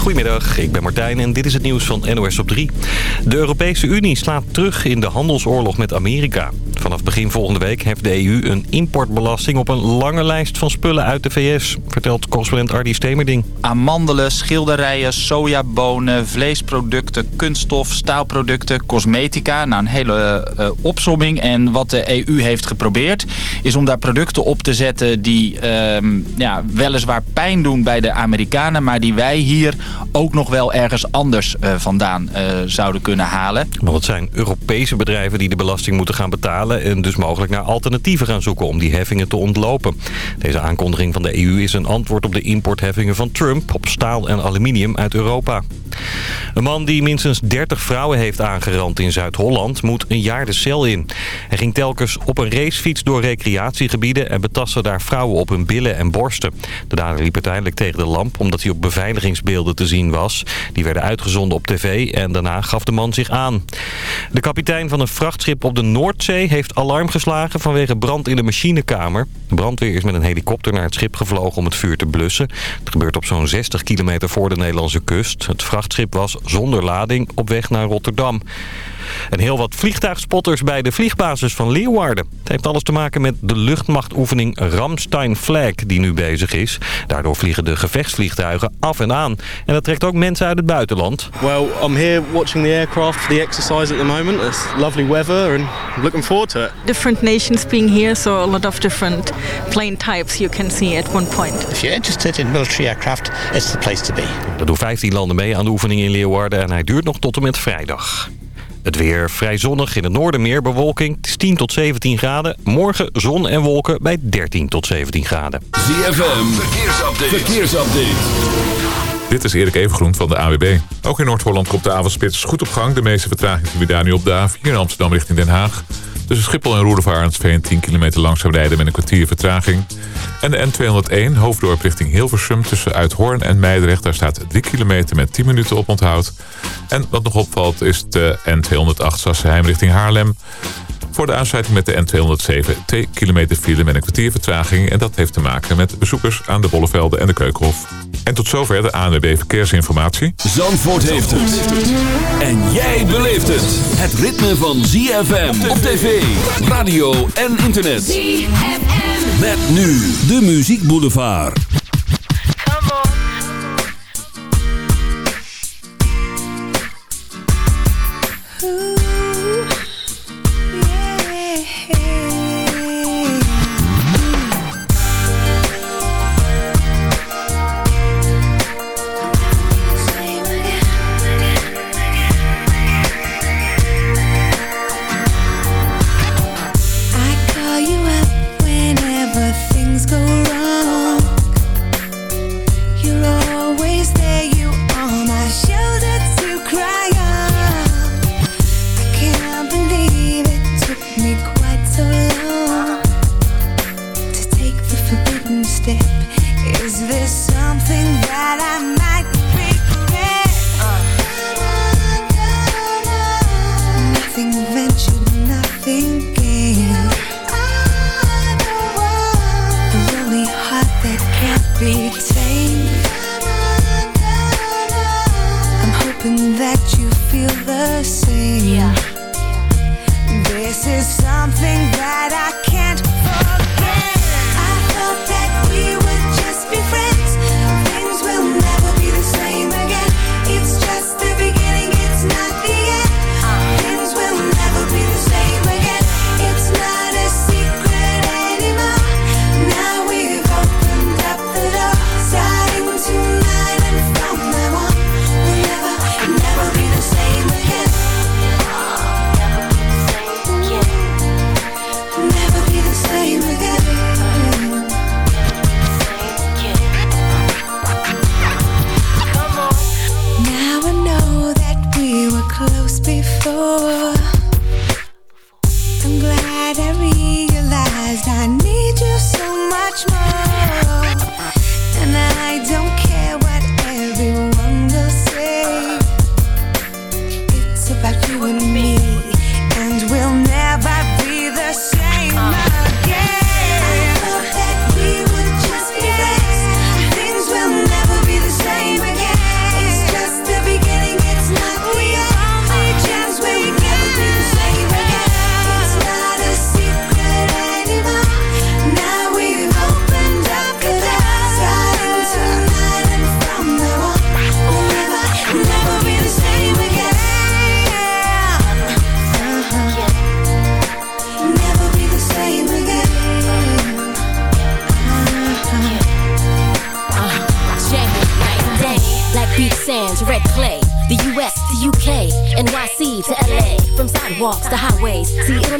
Goedemiddag, ik ben Martijn en dit is het nieuws van NOS op 3. De Europese Unie slaat terug in de handelsoorlog met Amerika. Vanaf begin volgende week heeft de EU een importbelasting op een lange lijst van spullen uit de VS, vertelt correspondent Ardi Stemerding. Amandelen, schilderijen, sojabonen, vleesproducten, kunststof, staalproducten, cosmetica. Nou, een hele uh, opsomming. En wat de EU heeft geprobeerd is om daar producten op te zetten die uh, ja, weliswaar pijn doen bij de Amerikanen, maar die wij hier ook nog wel ergens anders uh, vandaan uh, zouden kunnen halen. Want het zijn Europese bedrijven die de belasting moeten gaan betalen en dus mogelijk naar alternatieven gaan zoeken om die heffingen te ontlopen. Deze aankondiging van de EU is een antwoord op de importheffingen van Trump op staal en aluminium uit Europa. Een man die minstens 30 vrouwen heeft aangerand in Zuid-Holland moet een jaar de cel in. Hij ging telkens op een racefiets door recreatiegebieden en betastte daar vrouwen op hun billen en borsten. De dader liep uiteindelijk tegen de lamp omdat hij op beveiligingsbeelden te zien was. Die werden uitgezonden op tv en daarna gaf de man zich aan. De kapitein van een vrachtschip op de Noordzee heeft alarm geslagen vanwege brand in de machinekamer. Brandweer is met een helikopter naar het schip gevlogen om het vuur te blussen. Het gebeurt op zo'n 60 kilometer voor de Nederlandse kust. Het vrachtschip was zonder lading op weg naar Rotterdam. En heel wat vliegtuigspotters bij de vliegbasis van Leeuwarden. Het heeft alles te maken met de luchtmachtoefening Ramstein Flag die nu bezig is. Daardoor vliegen de gevechtsvliegtuigen af en aan. En dat trekt ook mensen uit het buitenland. Well, I'm here watching the aircraft, the exercise at the moment. It's lovely weather and I'm looking forward to it. Different nations being here, so a lot of different plane types you can see at one point. If you're interested in military aircraft, it's the place to be. Er doen 15 landen mee aan de oefening in Leeuwarden en hij duurt nog tot en met vrijdag. Het weer vrij zonnig, in het noorden meer bewolking. Het is 10 tot 17 graden. Morgen zon en wolken bij 13 tot 17 graden. ZFM, verkeersupdate. verkeersupdate. Dit is Erik Evengroen van de AWB. Ook in Noord-Holland komt de avondspits goed op gang. De meeste vertraging zien we daar nu op de A4 in Amsterdam richting Den Haag. Tussen Schiphol en Roedevaartsveen 10 kilometer langzaam rijden met een kwartier vertraging. En de N201 hoofddorp richting Hilversum tussen Uithoorn en Meidrecht. Daar staat 3 kilometer met 10 minuten op onthoud. En wat nog opvalt is de N208 Sassenheim richting Haarlem voor de aansluiting met de N207 2 kilometer file met een kwartier vertraging... en dat heeft te maken met bezoekers aan de Bollevelden en de Keukenhof. En tot zover de ANWB Verkeersinformatie. Zandvoort heeft het. En jij beleeft het. Het ritme van ZFM op tv, radio en internet. ZFM. Met nu de Muziek Boulevard.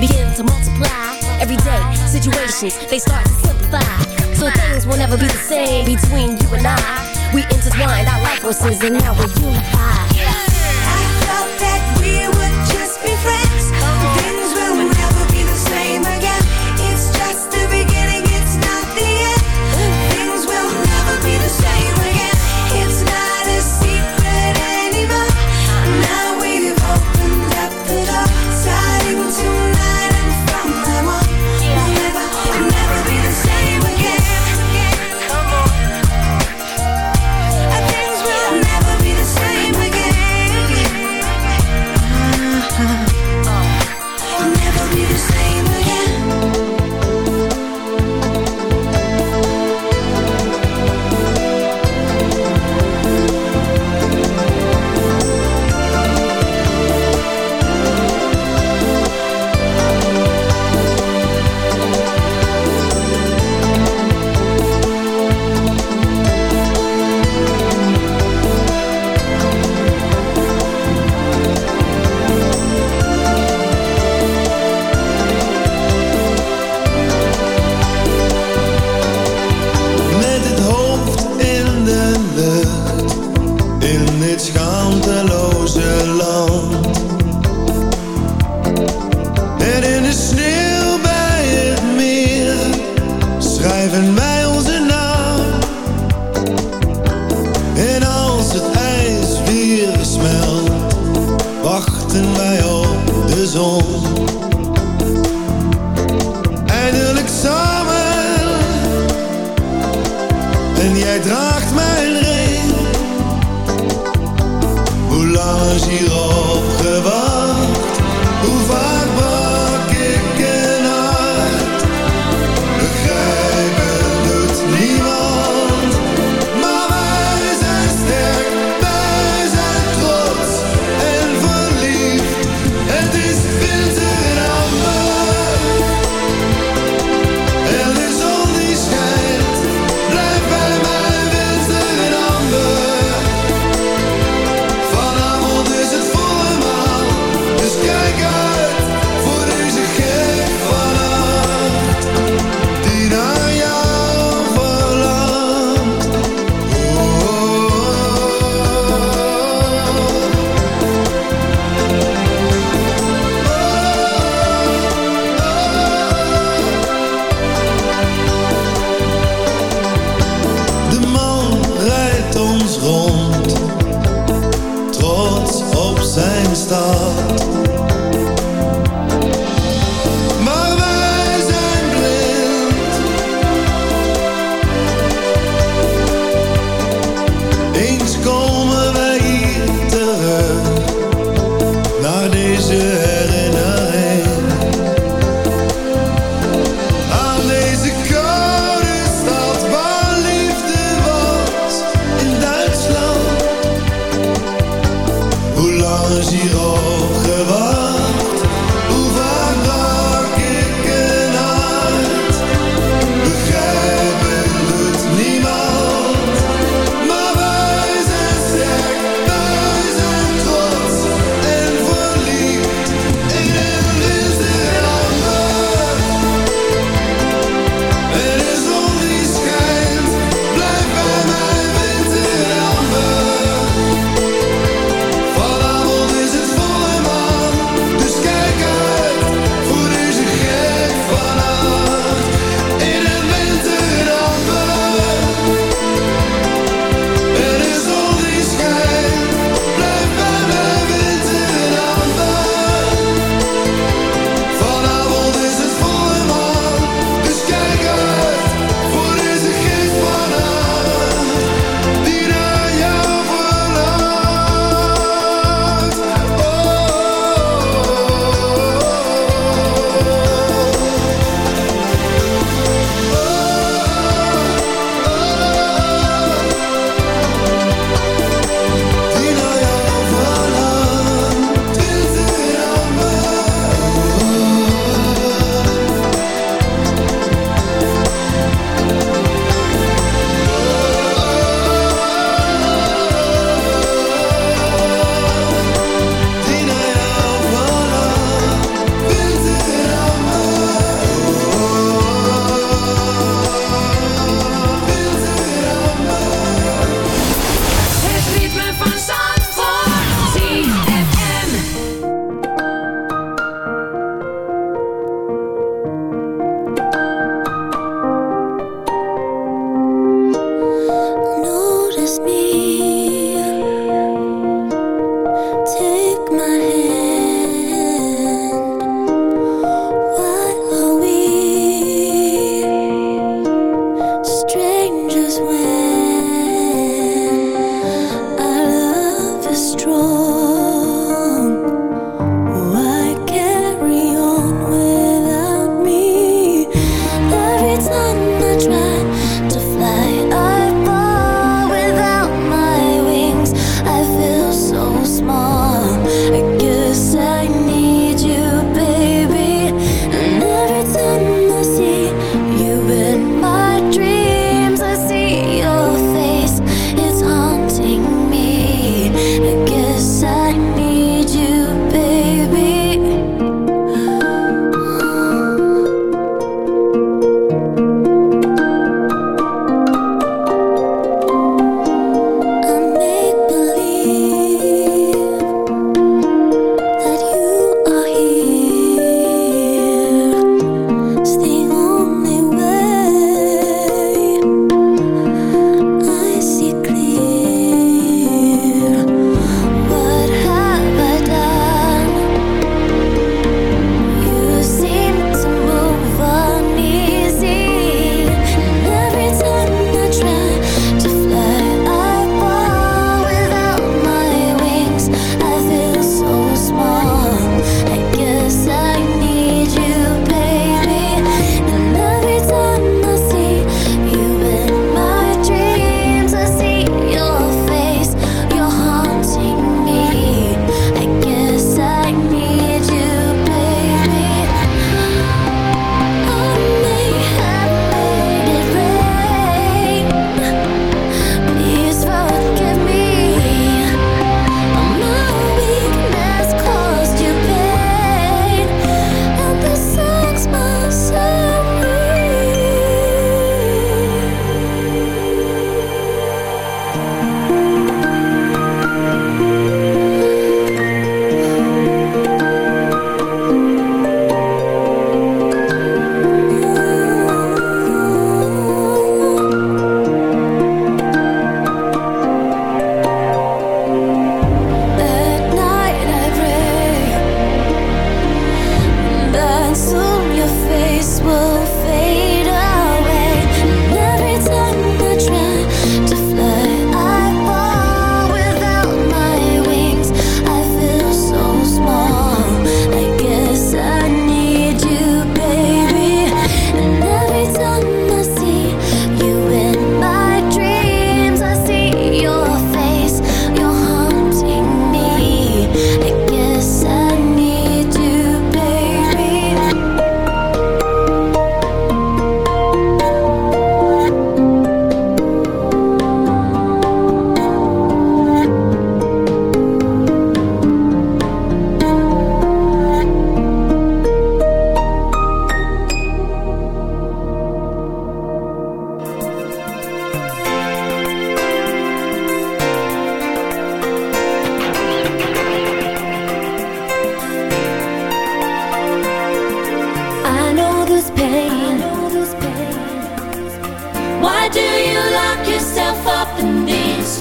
begin to multiply, everyday situations they start to simplify. So things will never be the same between you and I. We intertwined our life forces and now we're unified.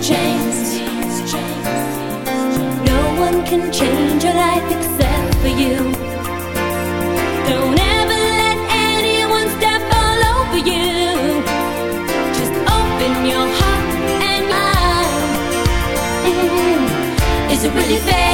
changed. No one can change your life except for you. Don't ever let anyone step all over you. Just open your heart and mind. Mm, is it really fair?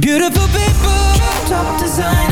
Beautiful people, top designer.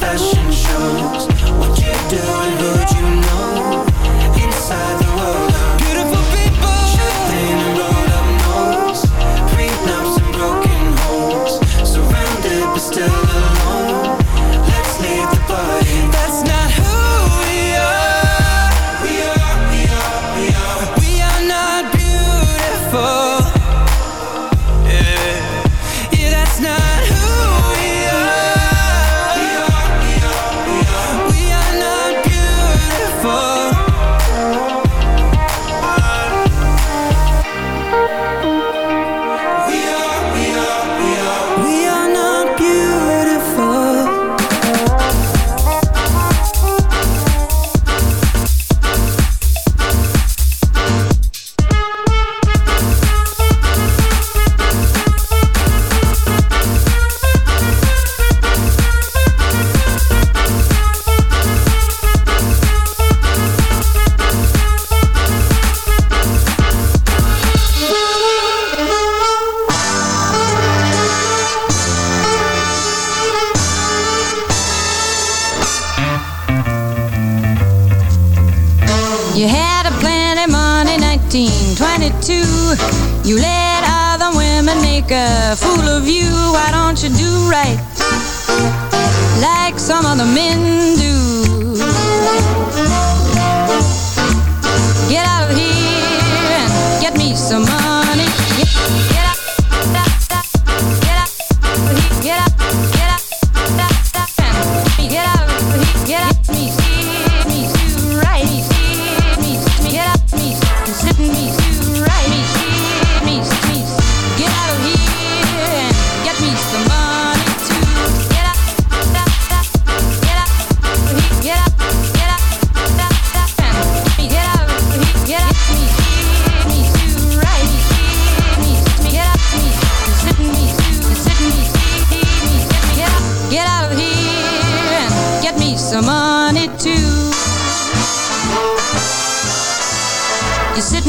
fashion shows. What you do and who you know? Inside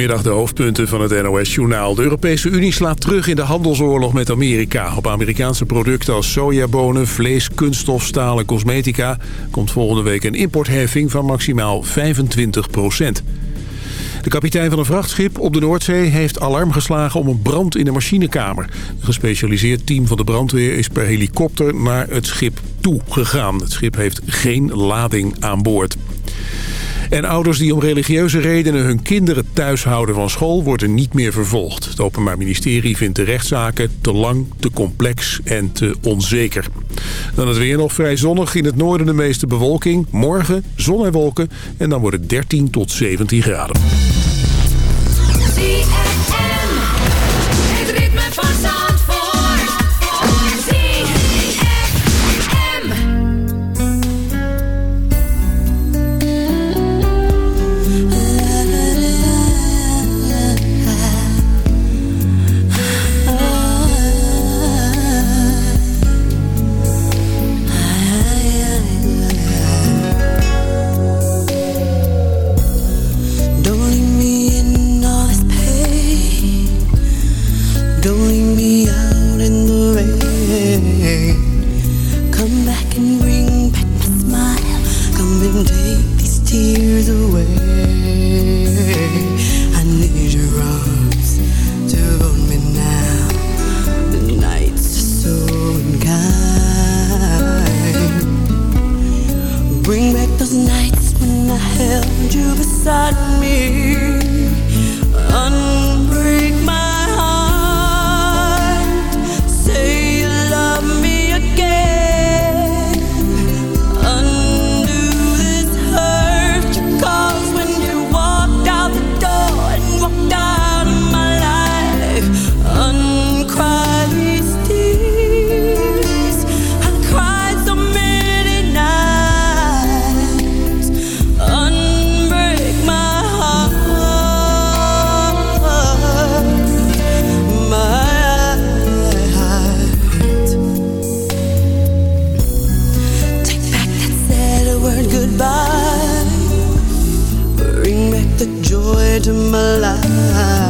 Goedemiddag, de hoofdpunten van het NOS-journaal. De Europese Unie slaat terug in de handelsoorlog met Amerika. Op Amerikaanse producten als sojabonen, vlees, kunststof, staal en cosmetica... komt volgende week een importheffing van maximaal 25 procent. De kapitein van een vrachtschip op de Noordzee heeft alarm geslagen om een brand in de machinekamer. Een gespecialiseerd team van de brandweer is per helikopter naar het schip toegegaan. Het schip heeft geen lading aan boord. En ouders die om religieuze redenen hun kinderen thuis houden van school worden niet meer vervolgd. Het Openbaar Ministerie vindt de rechtszaken te lang, te complex en te onzeker. Dan het weer nog vrij zonnig. In het noorden de meeste bewolking. Morgen zon en wolken. En dan wordt het 13 tot 17 graden. The joy to my life.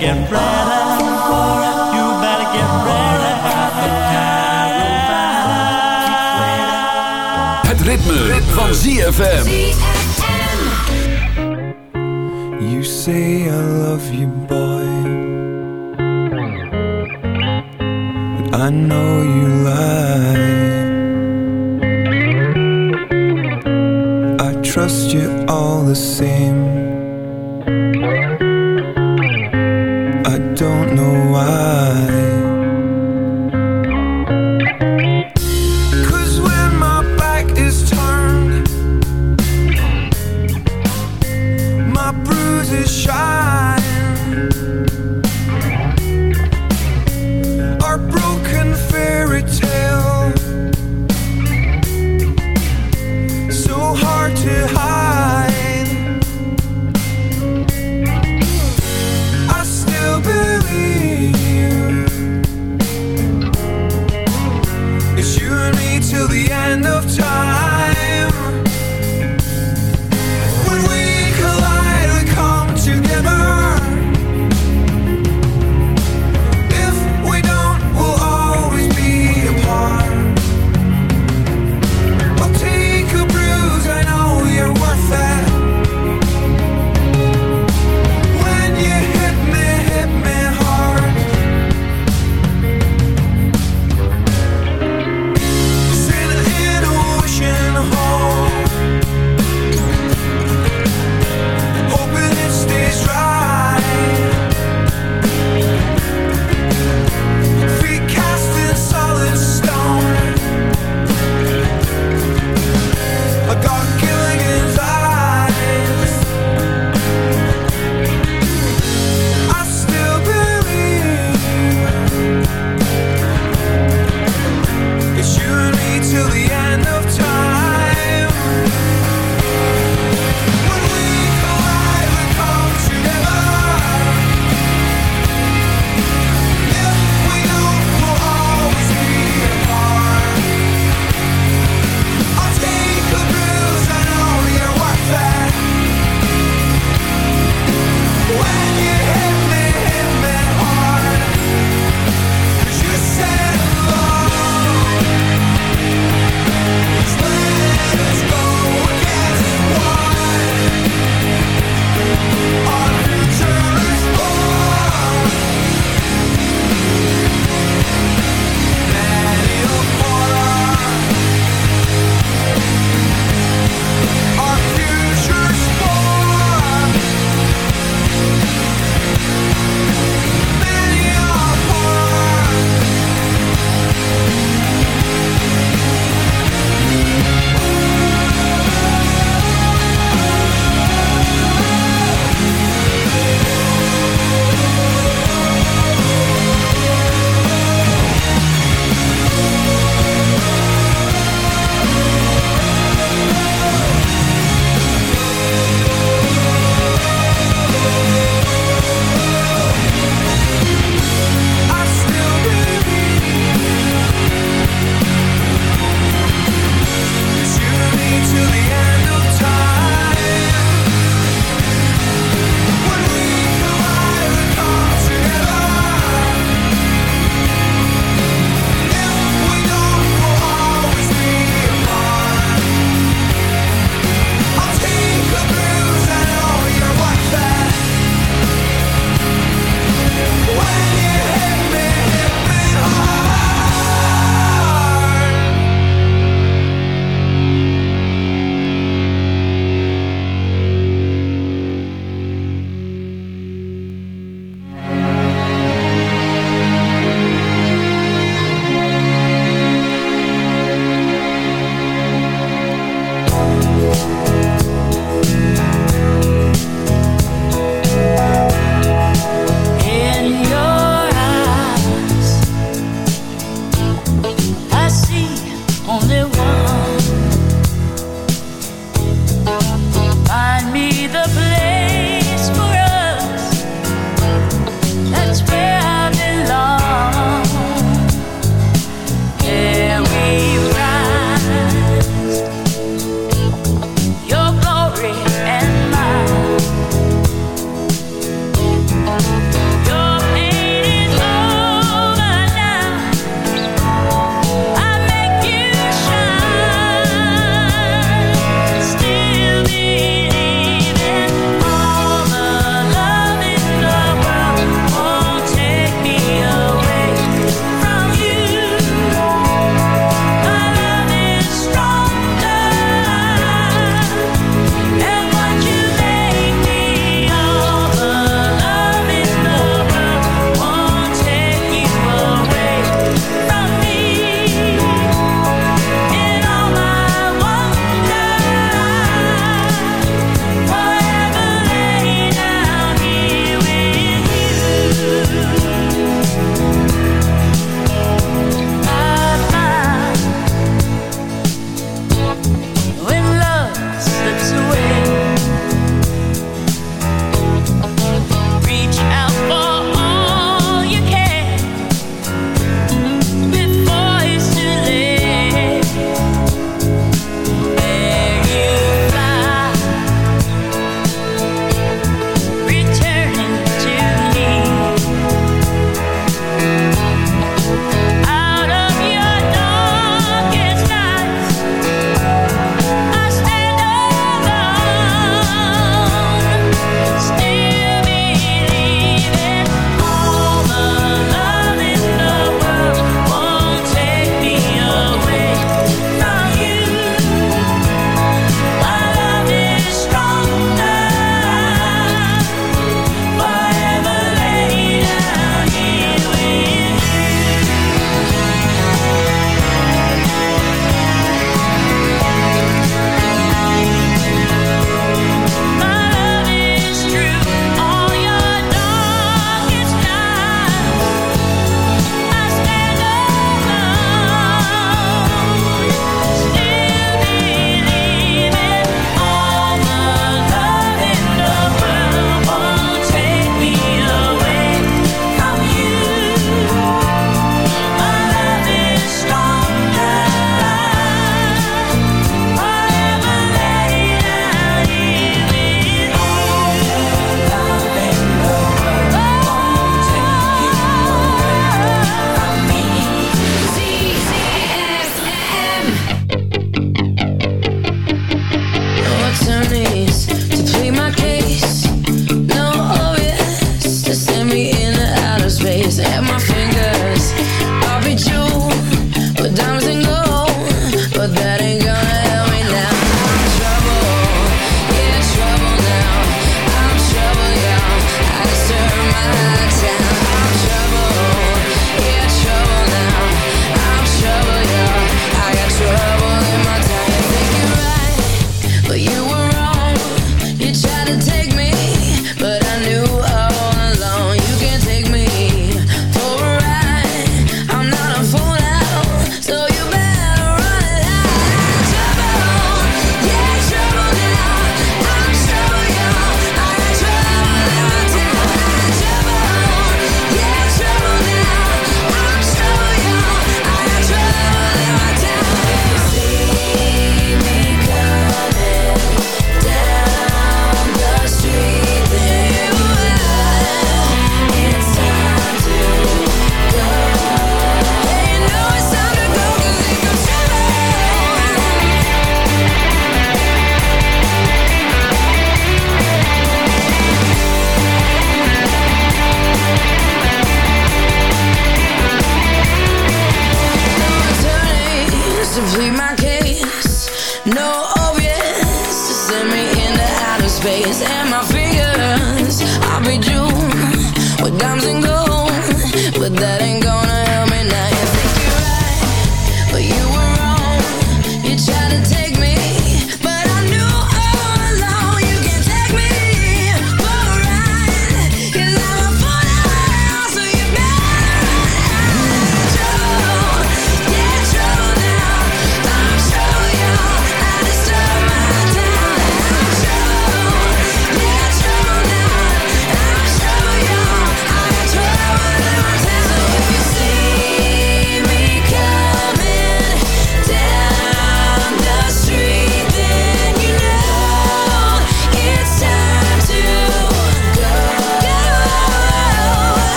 You better get ready for it. You better get ready. Het ritme, van ZFM. You say I love you, boy. But I know you lie. I trust you all the same.